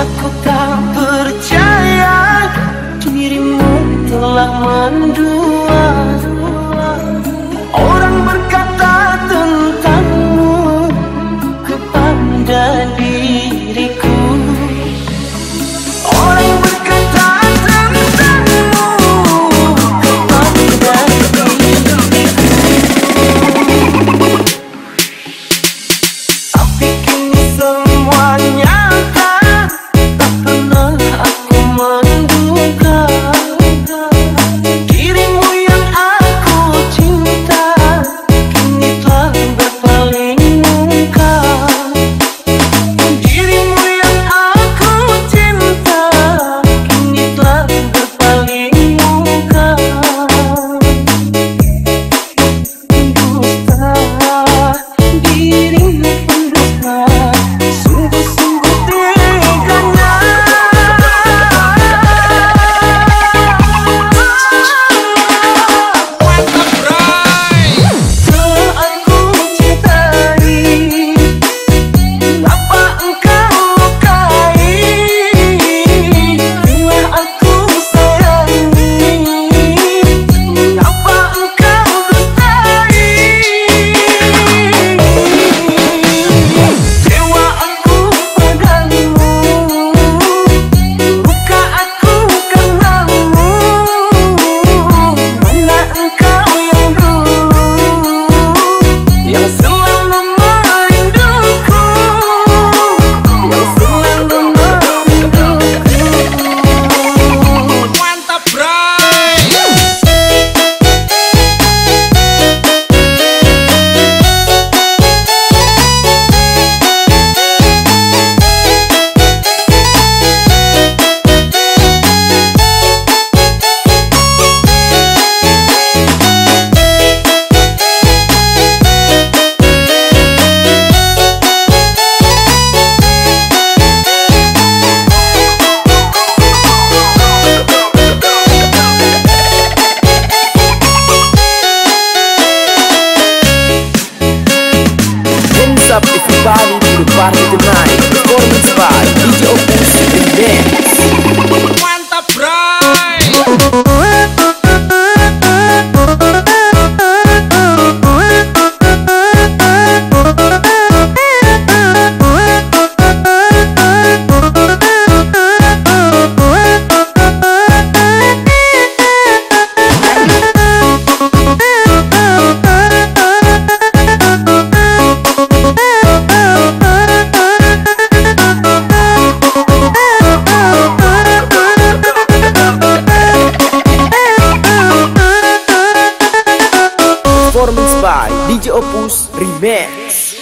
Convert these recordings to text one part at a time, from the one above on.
Aku ku tak percaya Dirimu telah menang body to the party tonight. Performance by DJ Opus and Dance. Mix.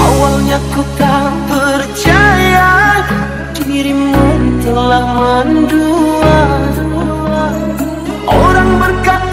Awalnya ku tak percaya Dirimu telah mendua Orang berkata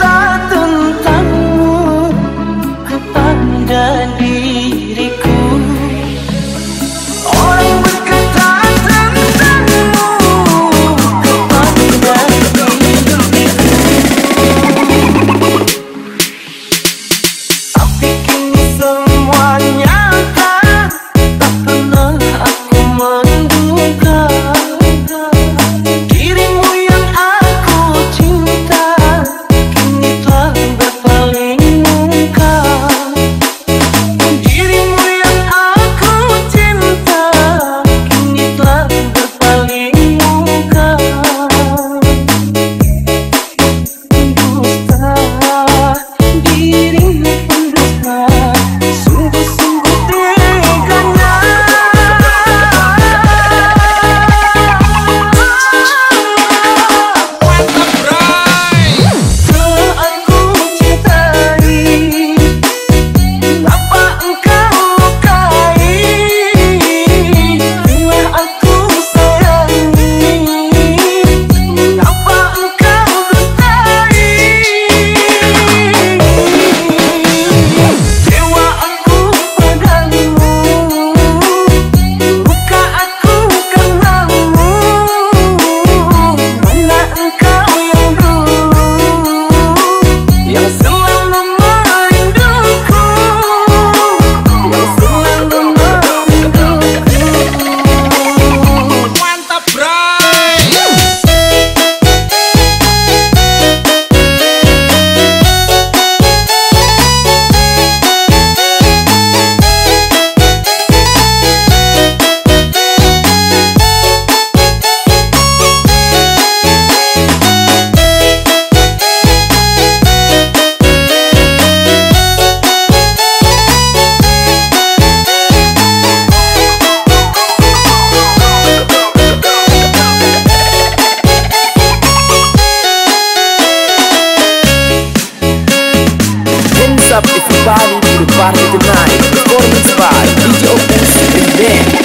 up if you party to the party tonight. Performance by DJ Opus and Dance.